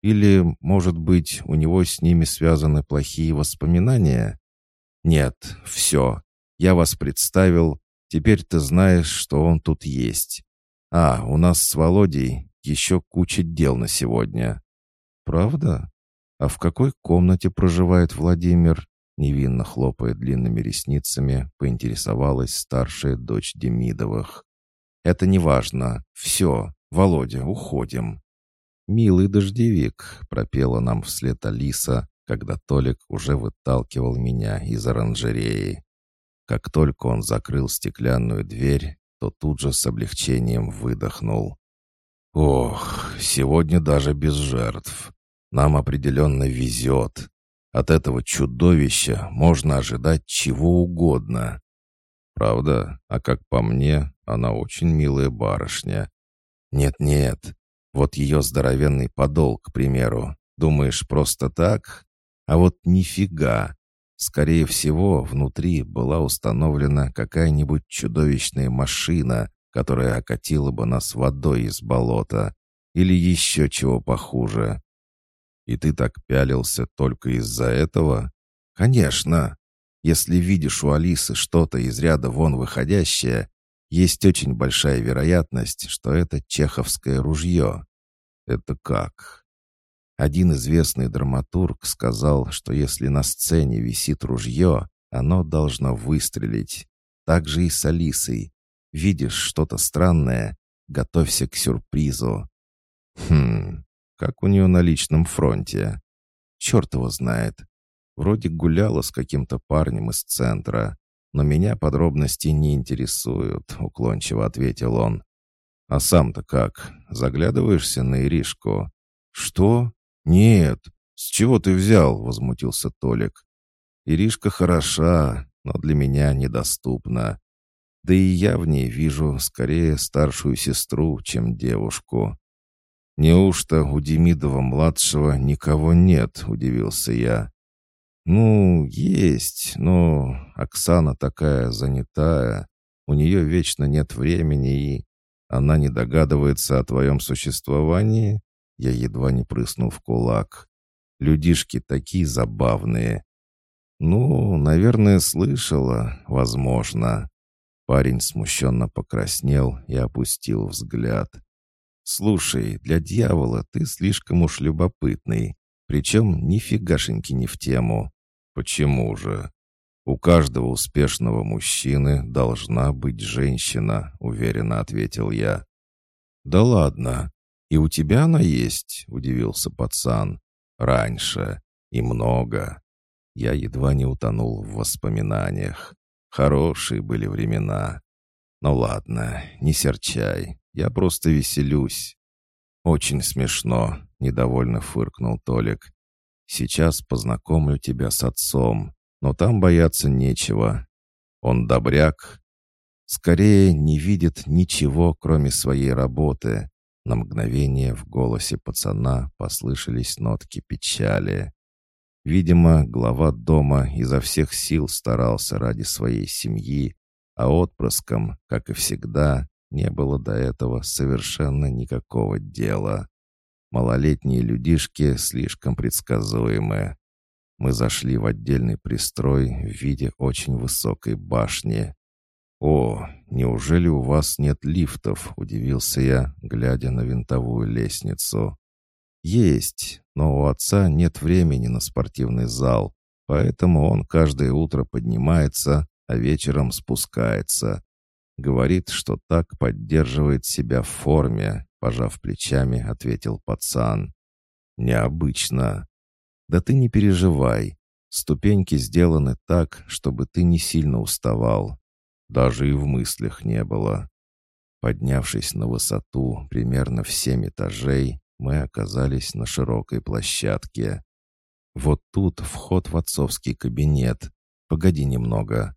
Или, может быть, у него с ними связаны плохие воспоминания?» «Нет, все. Я вас представил. Теперь ты знаешь, что он тут есть. А, у нас с Володей еще куча дел на сегодня». «Правда? А в какой комнате проживает Владимир?» Невинно хлопая длинными ресницами, поинтересовалась старшая дочь Демидовых. «Это не важно. Все, Володя, уходим». «Милый дождевик», — пропела нам вслед Алиса, когда Толик уже выталкивал меня из оранжереи. Как только он закрыл стеклянную дверь, то тут же с облегчением выдохнул. Ох, сегодня даже без жертв. Нам определенно везет. От этого чудовища можно ожидать чего угодно. Правда, а как по мне, она очень милая барышня. Нет-нет, вот ее здоровенный подол, к примеру. Думаешь, просто так? А вот нифига. Скорее всего, внутри была установлена какая-нибудь чудовищная машина, которая окатила бы нас водой из болота или еще чего похуже. И ты так пялился только из-за этого? Конечно. Если видишь у Алисы что-то из ряда вон выходящее, есть очень большая вероятность, что это чеховское ружье. Это как? Один известный драматург сказал, что если на сцене висит ружье, оно должно выстрелить. Так же и с Алисой. Видишь что-то странное, готовься к сюрпризу. Хм, как у нее на личном фронте. Черт его знает. Вроде гуляла с каким-то парнем из центра. но меня подробности не интересуют», — уклончиво ответил он. «А сам-то как? Заглядываешься на Иришку?» «Что? Нет. С чего ты взял?» — возмутился Толик. «Иришка хороша, но для меня недоступна. Да и я в ней вижу скорее старшую сестру, чем девушку». «Неужто у Демидова-младшего никого нет?» — удивился я. «Ну, есть, но Оксана такая занятая. У нее вечно нет времени, и она не догадывается о твоем существовании?» Я едва не прыснул в кулак. «Людишки такие забавные». «Ну, наверное, слышала, возможно». Парень смущенно покраснел и опустил взгляд. «Слушай, для дьявола ты слишком уж любопытный, причем нифигашеньки не в тему. Почему же? У каждого успешного мужчины должна быть женщина, уверенно ответил я. Да ладно. И у тебя она есть, удивился пацан. Раньше. И много. Я едва не утонул в воспоминаниях. Хорошие были времена. Ну ладно, не серчай. Я просто веселюсь. Очень смешно, недовольно фыркнул Толик. Сейчас познакомлю тебя с отцом, но там бояться нечего. Он добряк. Скорее не видит ничего, кроме своей работы. На мгновение в голосе пацана послышались нотки печали. Видимо, глава дома изо всех сил старался ради своей семьи, а отпрыском, как и всегда, не было до этого совершенно никакого дела. Малолетние людишки слишком предсказуемы. Мы зашли в отдельный пристрой в виде очень высокой башни. «О, неужели у вас нет лифтов?» — удивился я, глядя на винтовую лестницу. «Есть, но у отца нет времени на спортивный зал, поэтому он каждое утро поднимается, а вечером спускается. Говорит, что так поддерживает себя в форме, Пожав плечами, ответил пацан. «Необычно. Да ты не переживай. Ступеньки сделаны так, чтобы ты не сильно уставал. Даже и в мыслях не было. Поднявшись на высоту примерно в семь этажей, мы оказались на широкой площадке. Вот тут вход в отцовский кабинет. Погоди немного.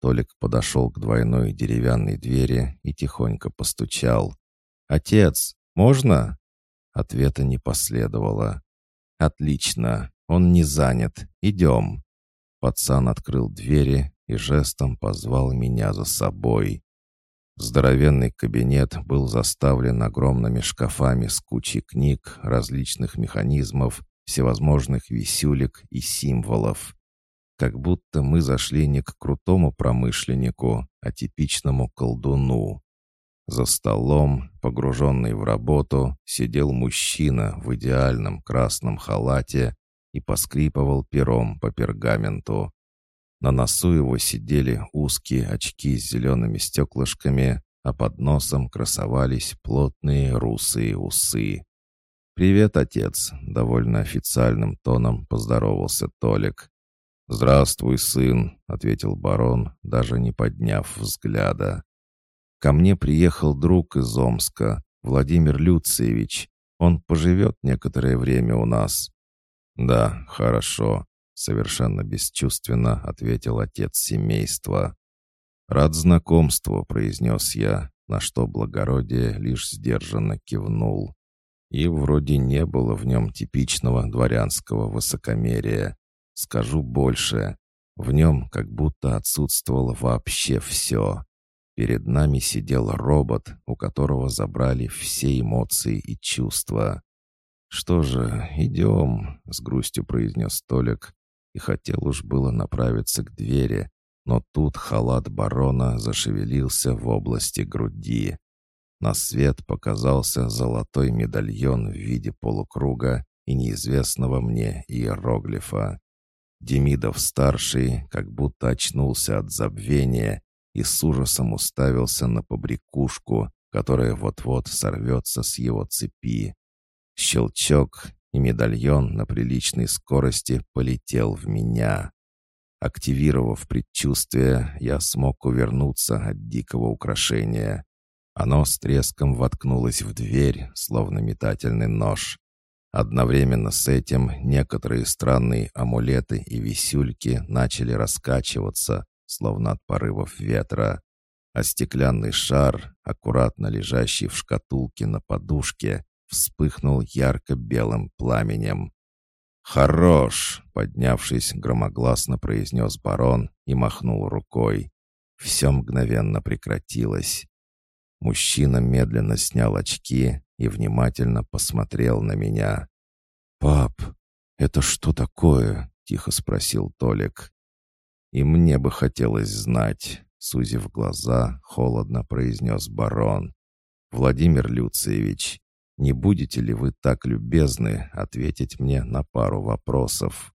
Толик подошел к двойной деревянной двери и тихонько постучал. «Отец, можно?» Ответа не последовало. «Отлично, он не занят. Идем». Пацан открыл двери и жестом позвал меня за собой. Здоровенный кабинет был заставлен огромными шкафами с кучей книг, различных механизмов, всевозможных висюлек и символов. Как будто мы зашли не к крутому промышленнику, а типичному колдуну. За столом, погруженный в работу, сидел мужчина в идеальном красном халате и поскрипывал пером по пергаменту. На носу его сидели узкие очки с зелеными стеклышками, а под носом красовались плотные русые усы. «Привет, отец!» — довольно официальным тоном поздоровался Толик. «Здравствуй, сын!» — ответил барон, даже не подняв взгляда. Ко мне приехал друг из Омска, Владимир Люциевич. Он поживет некоторое время у нас». «Да, хорошо», — совершенно бесчувственно ответил отец семейства. «Рад знакомству», — произнес я, на что благородие лишь сдержанно кивнул. И вроде не было в нем типичного дворянского высокомерия. Скажу больше, в нем как будто отсутствовало вообще все. Перед нами сидел робот, у которого забрали все эмоции и чувства. «Что же, идем», — с грустью произнес Толик, и хотел уж было направиться к двери, но тут халат барона зашевелился в области груди. На свет показался золотой медальон в виде полукруга и неизвестного мне иероглифа. Демидов-старший как будто очнулся от забвения и с ужасом уставился на побрякушку, которая вот-вот сорвется с его цепи. Щелчок, и медальон на приличной скорости полетел в меня. Активировав предчувствие, я смог увернуться от дикого украшения. Оно с треском воткнулось в дверь, словно метательный нож. Одновременно с этим некоторые странные амулеты и висюльки начали раскачиваться, словно от порывов ветра, а стеклянный шар, аккуратно лежащий в шкатулке на подушке, вспыхнул ярко-белым пламенем. «Хорош!» — поднявшись, громогласно произнес барон и махнул рукой. Все мгновенно прекратилось. Мужчина медленно снял очки и внимательно посмотрел на меня. «Пап, это что такое?» — тихо спросил Толик. «И мне бы хотелось знать», — сузив глаза, холодно произнес барон. «Владимир Люциевич, не будете ли вы так любезны ответить мне на пару вопросов?»